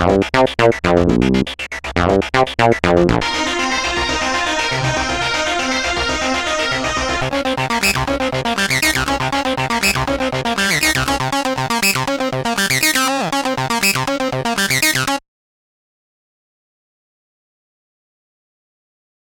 Don't touch those bones. Don't touch those donuts.